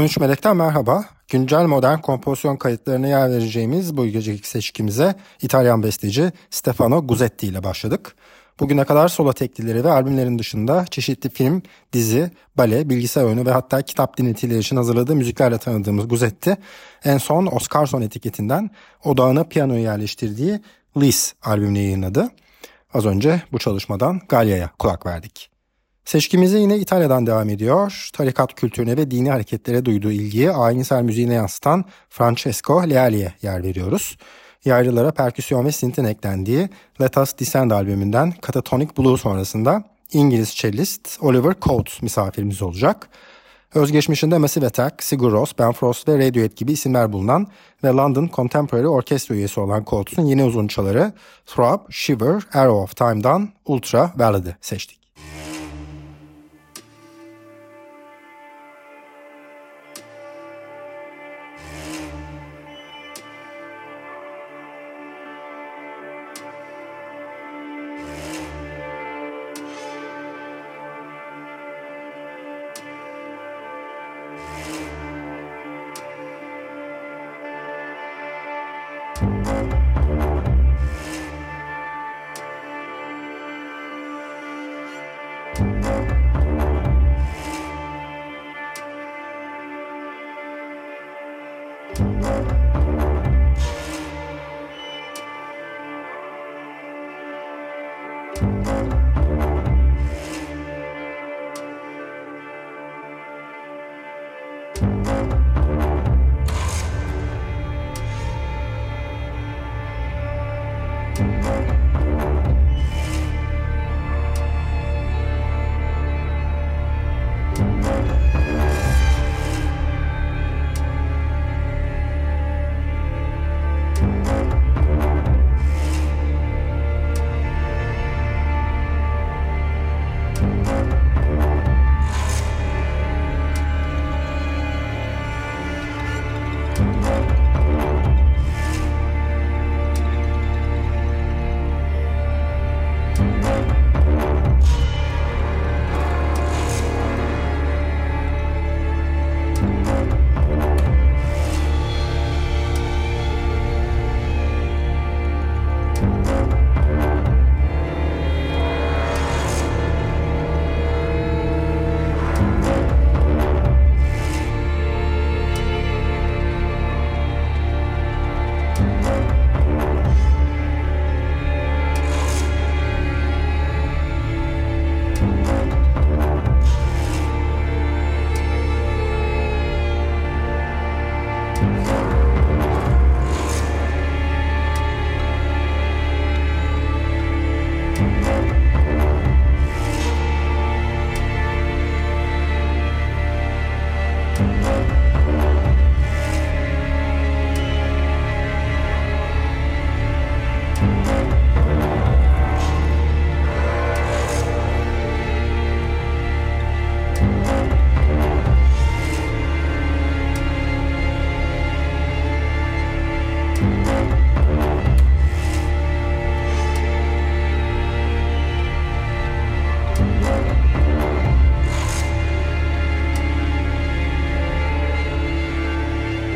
13 Melek'ten merhaba. Güncel modern kompozisyon kayıtlarına yer vereceğimiz bu geceki seçkimize İtalyan besteci Stefano Guzzetti ile başladık. Bugüne kadar solo teklileri ve albümlerin dışında çeşitli film, dizi, bale, bilgisayar oyunu ve hatta kitap dinletileri için hazırladığı müziklerle tanıdığımız Guzzetti en son Oscarson etiketinden odağına piyanoyu yerleştirdiği Lis albümünü yayınladı. Az önce bu çalışmadan Galya'ya kulak verdik. Seçkimize yine İtalya'dan devam ediyor. Tarikat kültürüne ve dini hareketlere duyduğu ilgiyi ayinsel müziğine yansıtan Francesco Leali'ye yer veriyoruz. Yaylılara perküsyon ve sintin eklendiği Let Us Descend albümünden Catatonic Blue sonrasında İngiliz cellist Oliver Coates misafirimiz olacak. Özgeçmişinde Massive Attack, Sigur Rós, Ben Frost ve Radiohead gibi isimler bulunan ve London Contemporary Orkestra üyesi olan Coates'un yeni uzunçaları Throb, Shiver, Arrow of Time'dan Ultra Ballad'ı seçtik.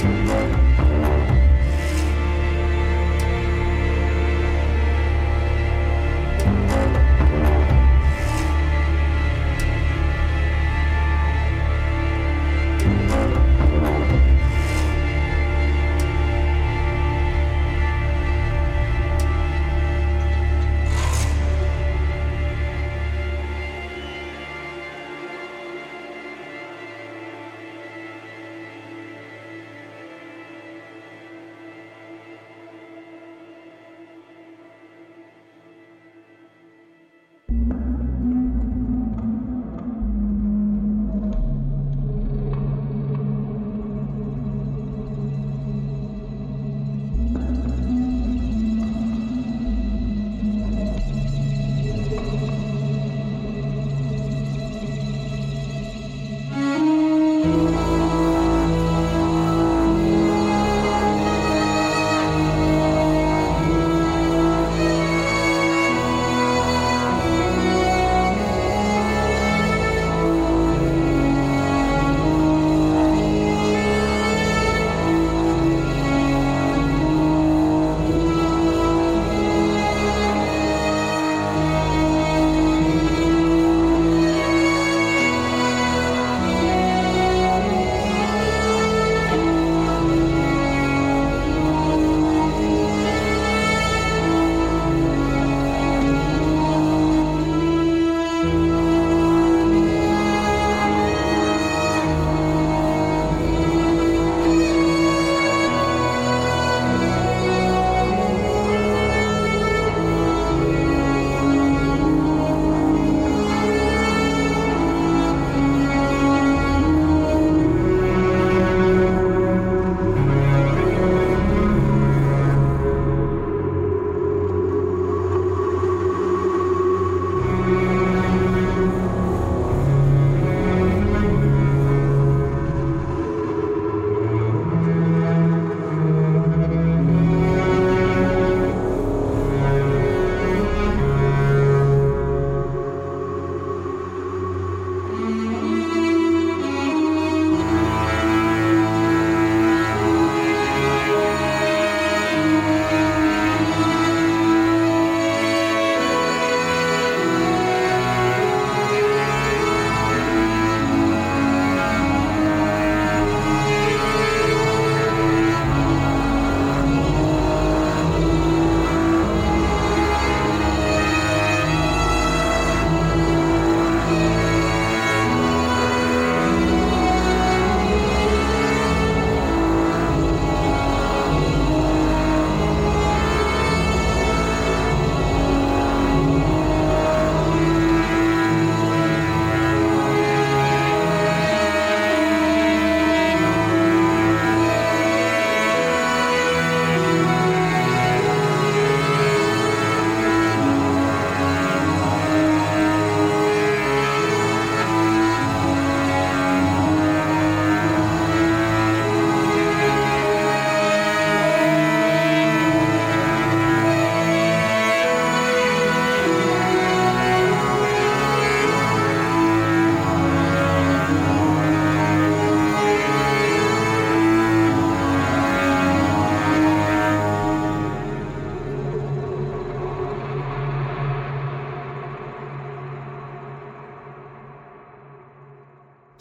Música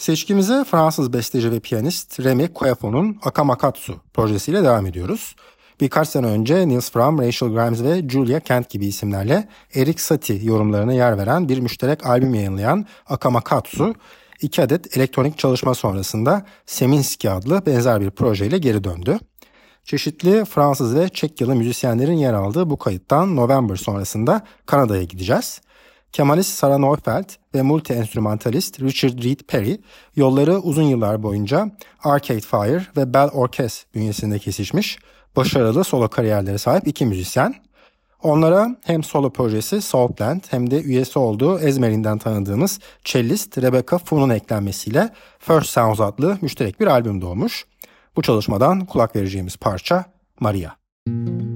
Seçkimize Fransız besteci ve piyanist Remy Coefon'un Akamakatsu projesiyle devam ediyoruz. Birkaç sene önce Nils Fram, Rachel Grimes ve Julia Kent gibi isimlerle Erik Satie yorumlarına yer veren bir müşterek albüm yayınlayan Akamakatsu, iki adet elektronik çalışma sonrasında Seminski adlı benzer bir projeyle geri döndü. Çeşitli Fransız ve Çekyalı müzisyenlerin yer aldığı bu kayıttan November sonrasında Kanada'ya gideceğiz. Kemalist Sarah Neufeld ve multi-enstrümantalist Richard Reed Perry yolları uzun yıllar boyunca Arcade Fire ve Bell Orkest bünyesinde kesişmiş başarılı solo kariyerlere sahip iki müzisyen. Onlara hem solo projesi Soulplant hem de üyesi olduğu Ezmerin'den tanıdığımız cellist Rebecca Fun'un eklenmesiyle First Sounds adlı müşterek bir albüm doğmuş. Bu çalışmadan kulak vereceğimiz parça Maria. Müzik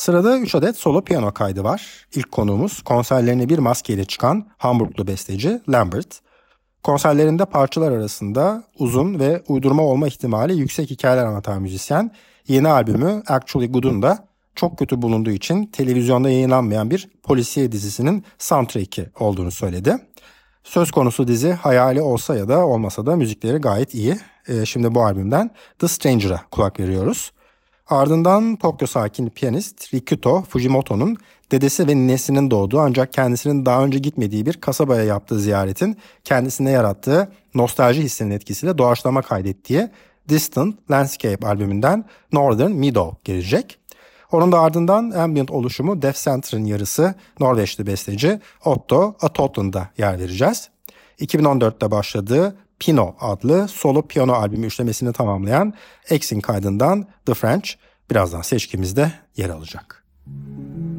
Sırada 3 adet solo piyano kaydı var. İlk konuğumuz konserlerine bir maskeyle çıkan Hamburglu besteci Lambert. Konserlerinde parçalar arasında uzun ve uydurma olma ihtimali yüksek hikayeler anlatan müzisyen yeni albümü Actually Good'un da çok kötü bulunduğu için televizyonda yayınlanmayan bir polisiye dizisinin soundtrack'i olduğunu söyledi. Söz konusu dizi hayali olsa ya da olmasa da müzikleri gayet iyi. Ee, şimdi bu albümden The Stranger'a kulak veriyoruz. Ardından Tokyo sakin piyanist Rikuto Fujimoto'nun dedesi ve ninesinin doğduğu ancak kendisinin daha önce gitmediği bir kasabaya yaptığı ziyaretin kendisine yarattığı nostalji hissinin etkisiyle doğaçlama kaydettiği Distant Landscape albümünden Northern Meadow gelecek. Onun da ardından ambient oluşumu Def Center'ın yarısı Norveçli besteci Otto Atotten'da yer vereceğiz. 2014'te başladığı Pino adlı solo piyano albümü üçlemesini tamamlayan X'in kaydından The French birazdan seçkimizde yer alacak. Müzik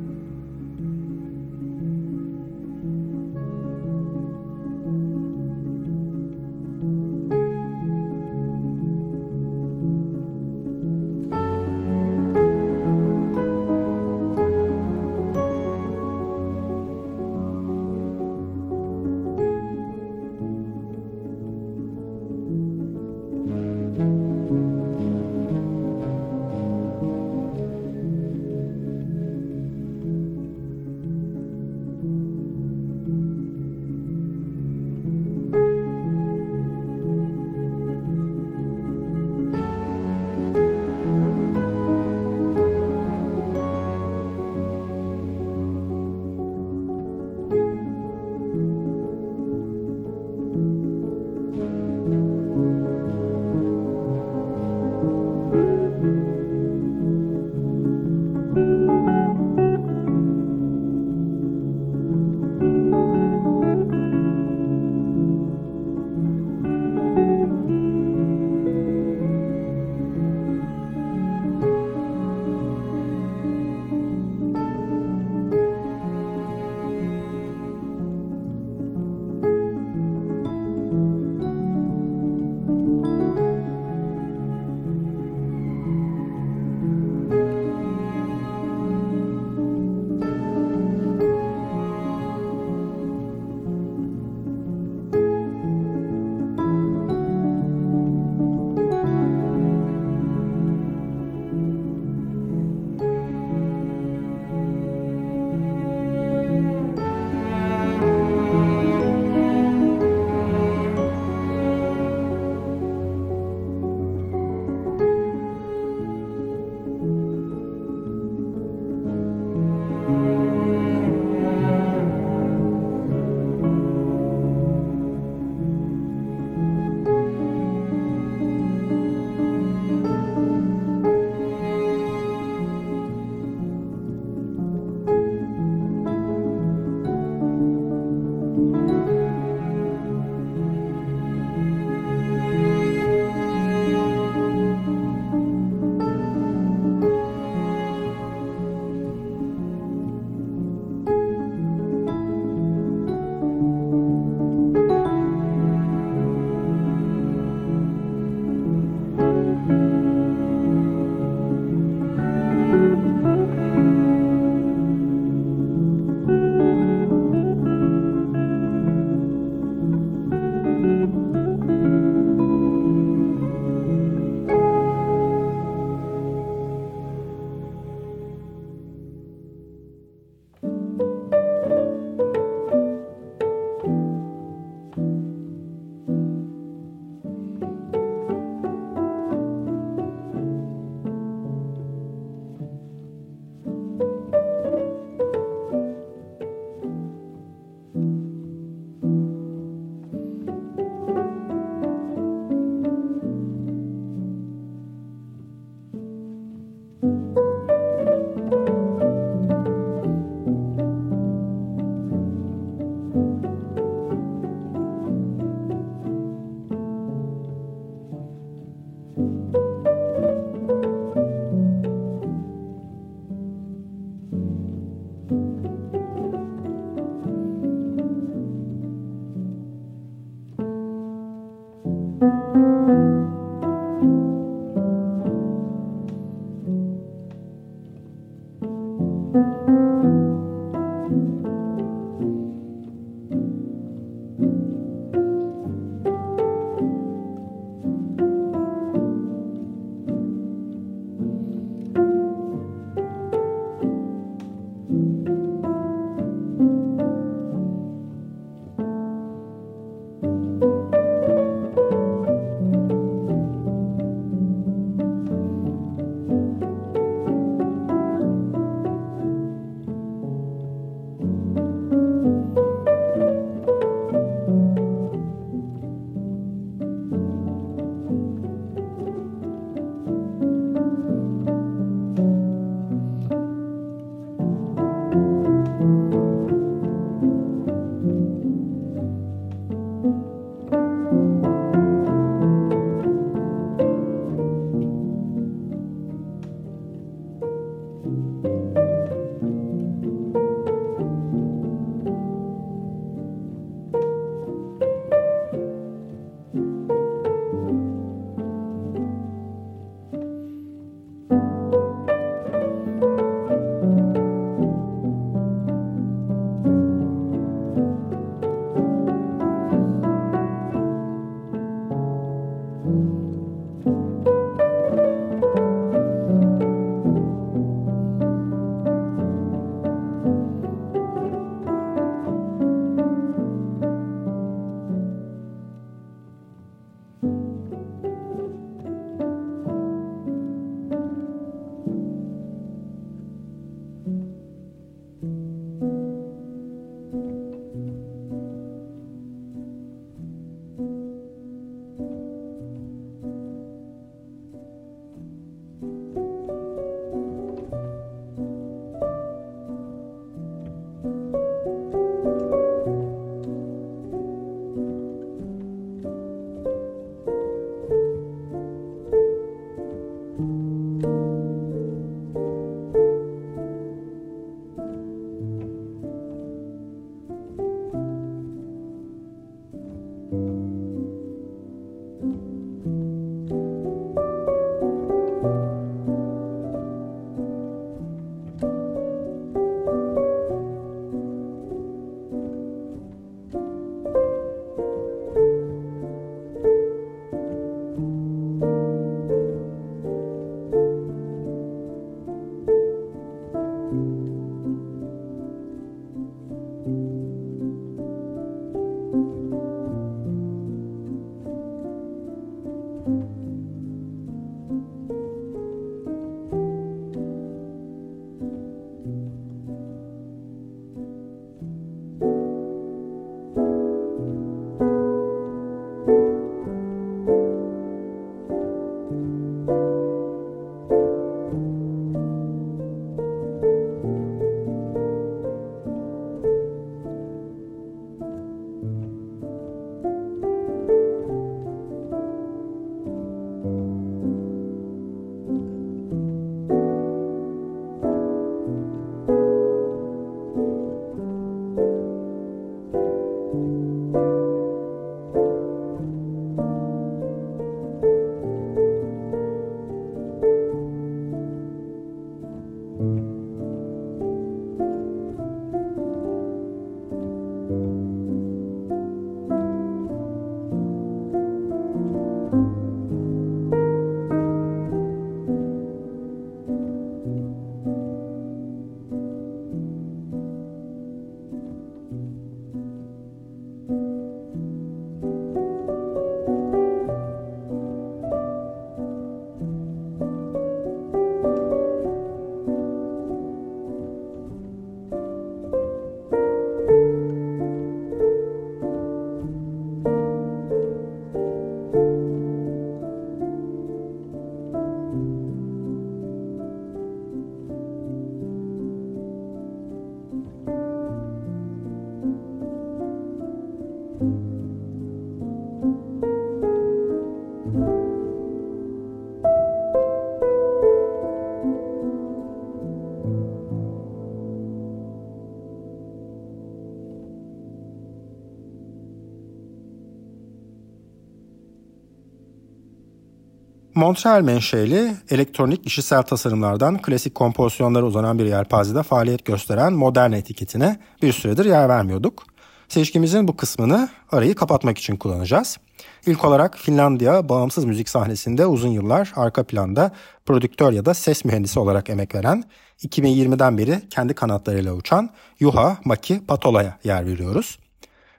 Montreal menşeli elektronik işitsel tasarımlardan klasik kompozisyonlara uzanan bir yelpazede faaliyet gösteren modern etiketine bir süredir yer vermiyorduk. Seçkimizin bu kısmını arayı kapatmak için kullanacağız. İlk olarak Finlandiya bağımsız müzik sahnesinde uzun yıllar arka planda prodüktör ya da ses mühendisi olarak emek veren, 2020'den beri kendi kanatlarıyla uçan Juha Maki Patola'ya yer veriyoruz.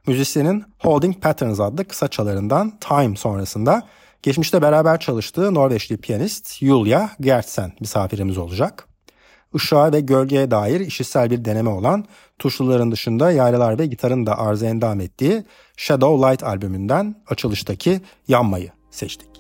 Müzisyenin Holding Patterns adlı kısa çalarından Time sonrasında geçmişte beraber çalıştığı Norveçli piyanist Julia Gertsen misafirimiz olacak. Işığa ve gölgeye dair işitsel bir deneme olan tuşluların dışında yaylılar ve gitarın da arıza endam ettiği Shadow Light albümünden açılıştaki Yanmayı seçtik.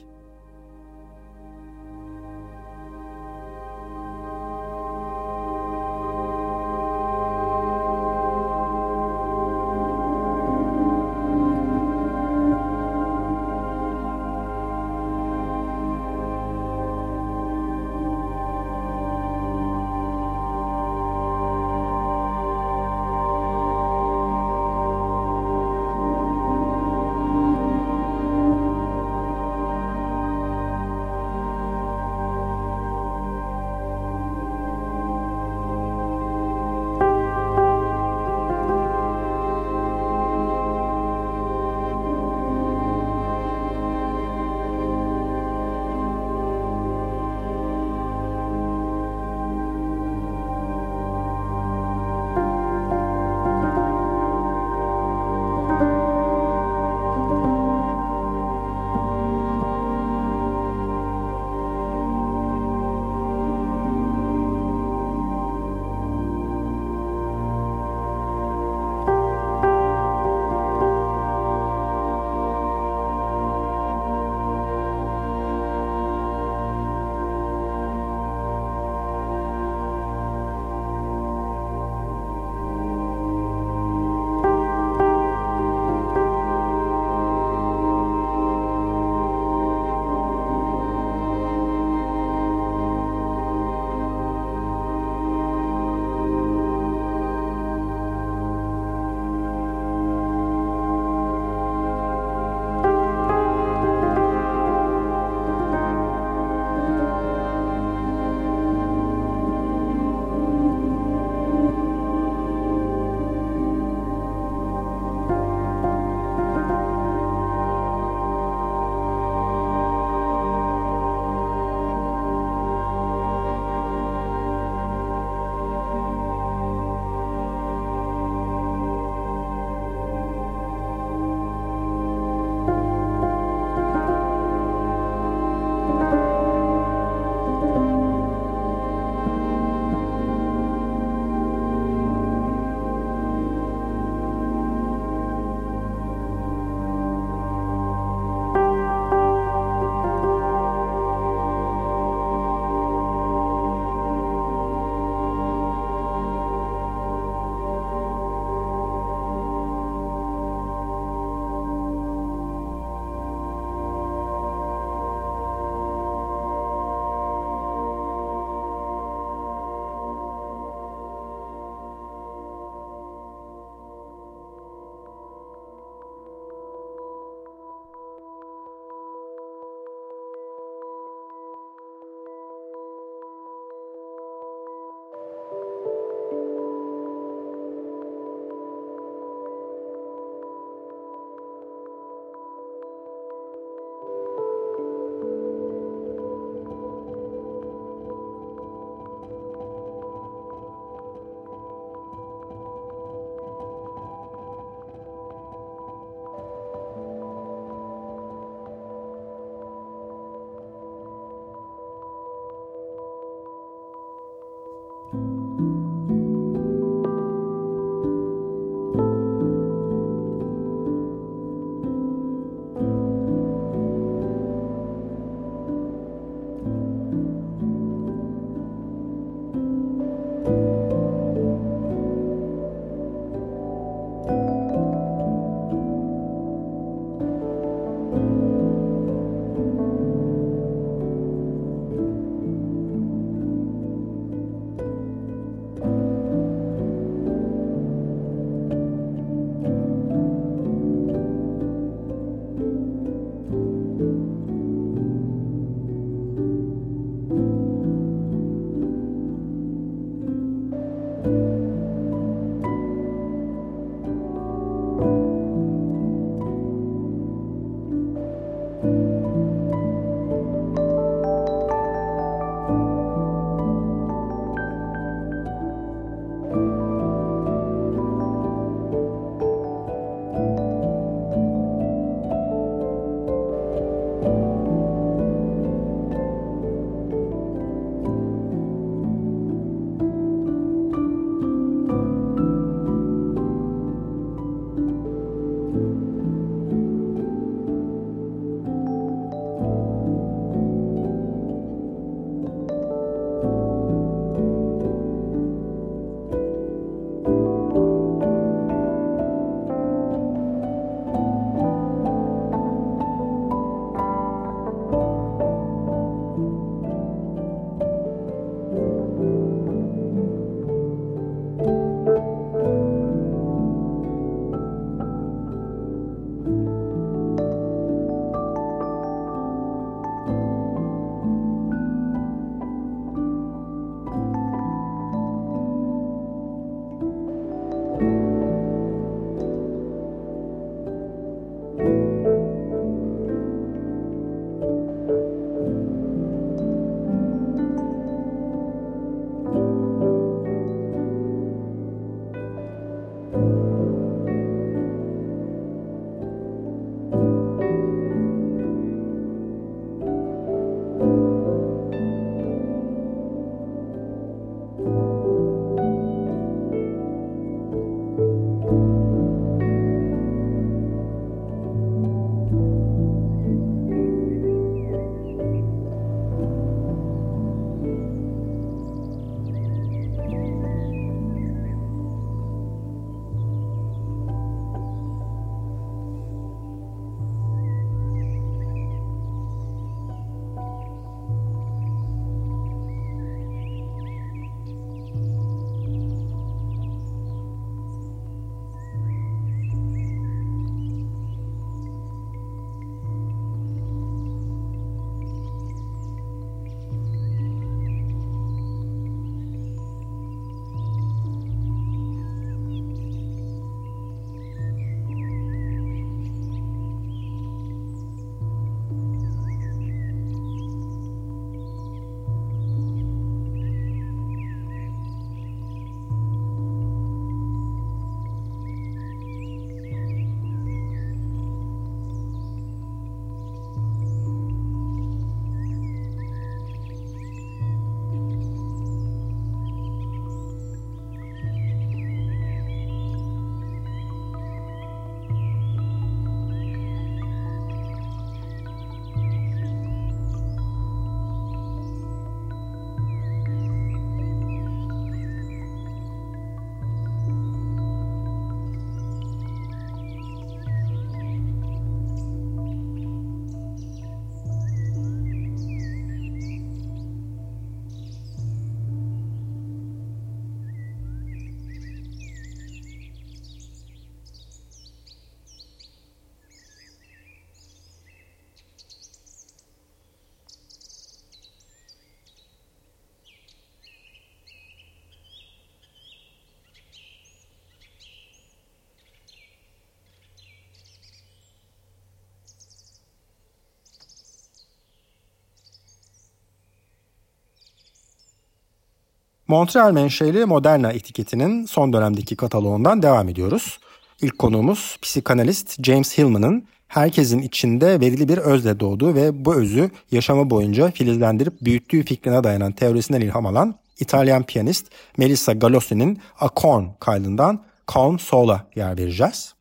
Montreal menşeli Moderna etiketinin son dönemdeki kataloğundan devam ediyoruz. İlk konuğumuz psikanalist James Hillman'ın herkesin içinde verili bir özle doğduğu ve bu özü yaşamı boyunca filizlendirip büyüttüğü fikrine dayanan teorisinden ilham alan İtalyan piyanist Melissa Galossi'nin A Corn kaydından Calm Soul'a yer vereceğiz.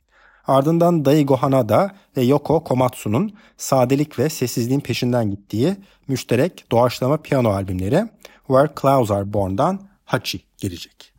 Ardından Daigo Hanada ve Yoko Komatsu'nun sadelik ve sessizliğin peşinden gittiği müşterek doğaçlama piyano albümleri Where Clouds Are Born'dan Hachi gelecek.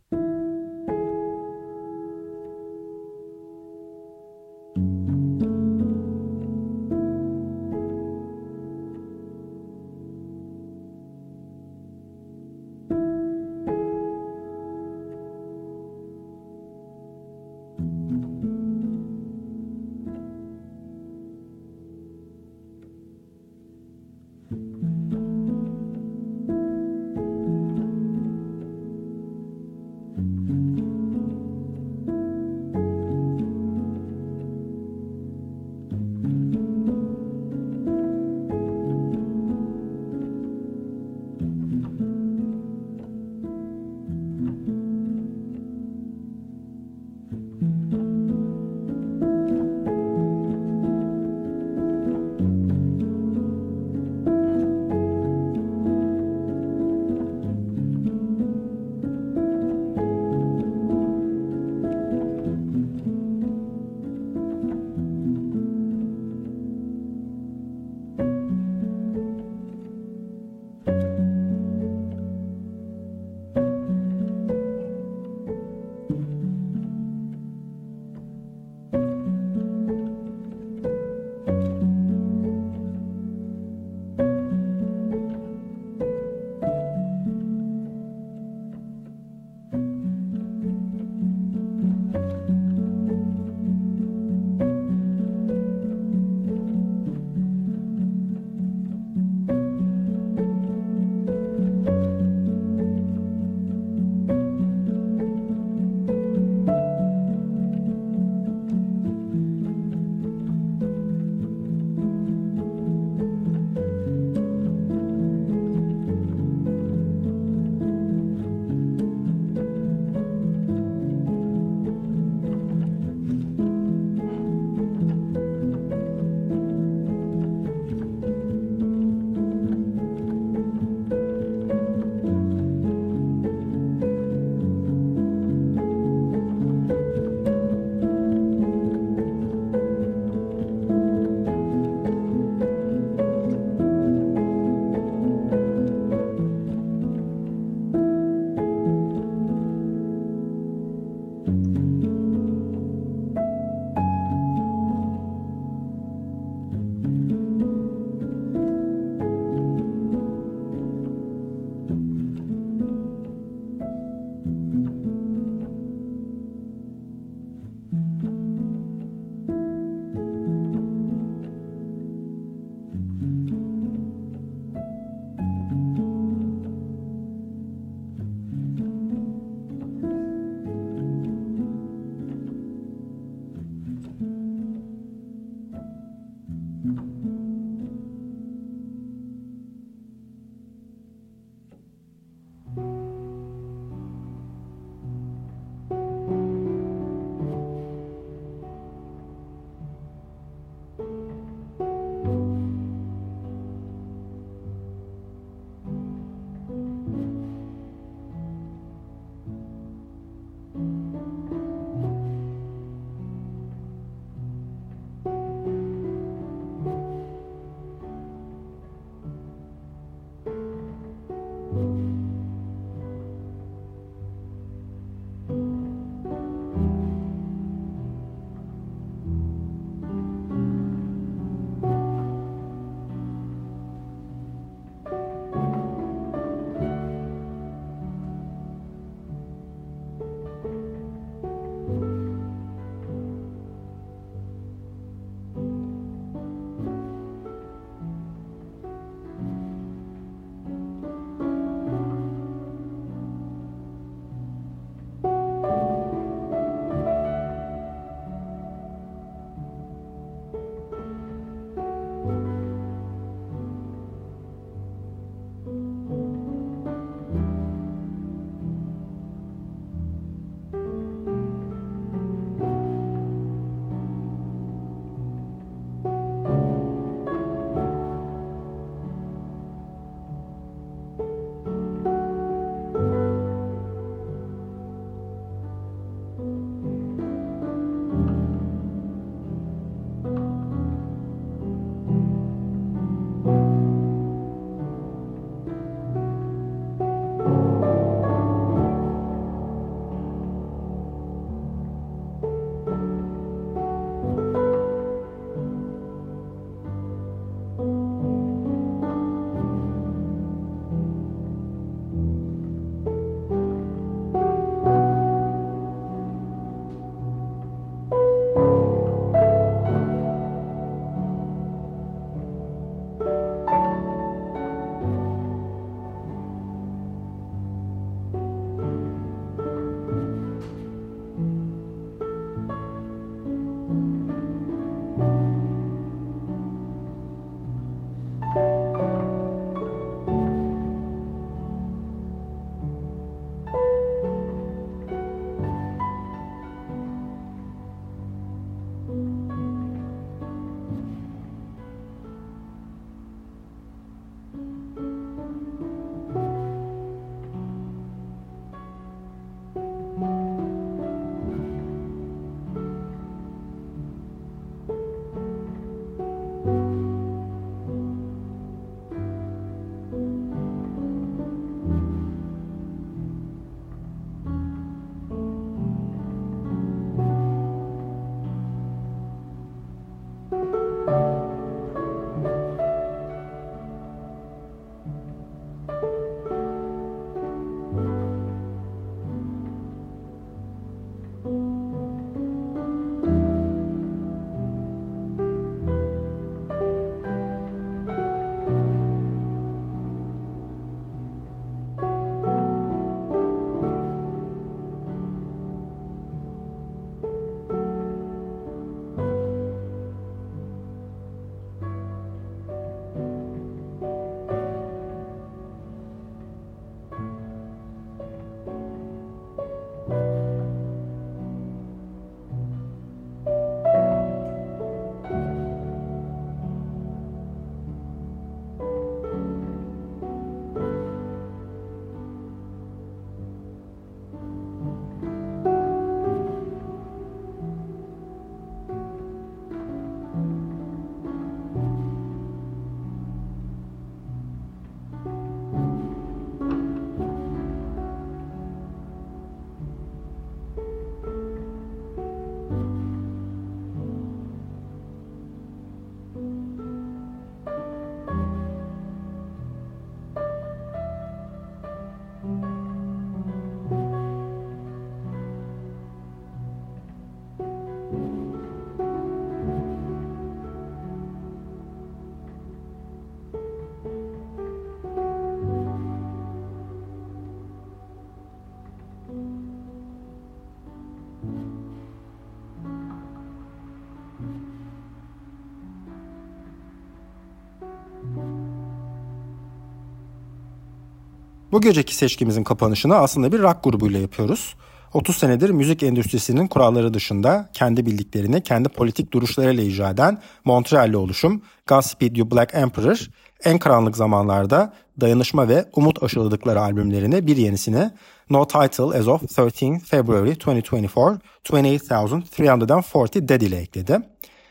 Bu geceki seçkimizin kapanışını aslında bir rock grubuyla yapıyoruz. 30 senedir müzik endüstrisinin kuralları dışında kendi bildiklerini kendi politik duruşlarıyla icra eden Montreal'li oluşum Godspeed You Black Emperor en karanlık zamanlarda dayanışma ve umut aşıladıkları albümlerine bir yenisini No Title as of 13 February 2024 28340 Dead ile ekledi.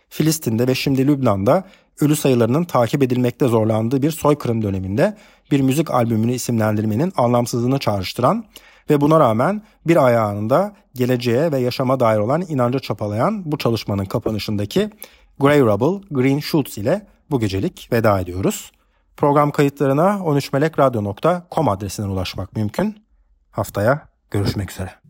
Filistin'de ve şimdi Lübnan'da ölü sayılarının takip edilmekte zorlandığı bir soykırım döneminde bir müzik albümünü isimlendirmenin anlamsızlığını çağrıştıran ve buna rağmen bir ayağında geleceğe ve yaşama dair olan inanca çapalayan bu çalışmanın kapanışındaki Grey Rubble, Green Shoots ile bu gecelik veda ediyoruz. Program kayıtlarına 13melekradyo.com adresinden ulaşmak mümkün. Haftaya görüşmek üzere.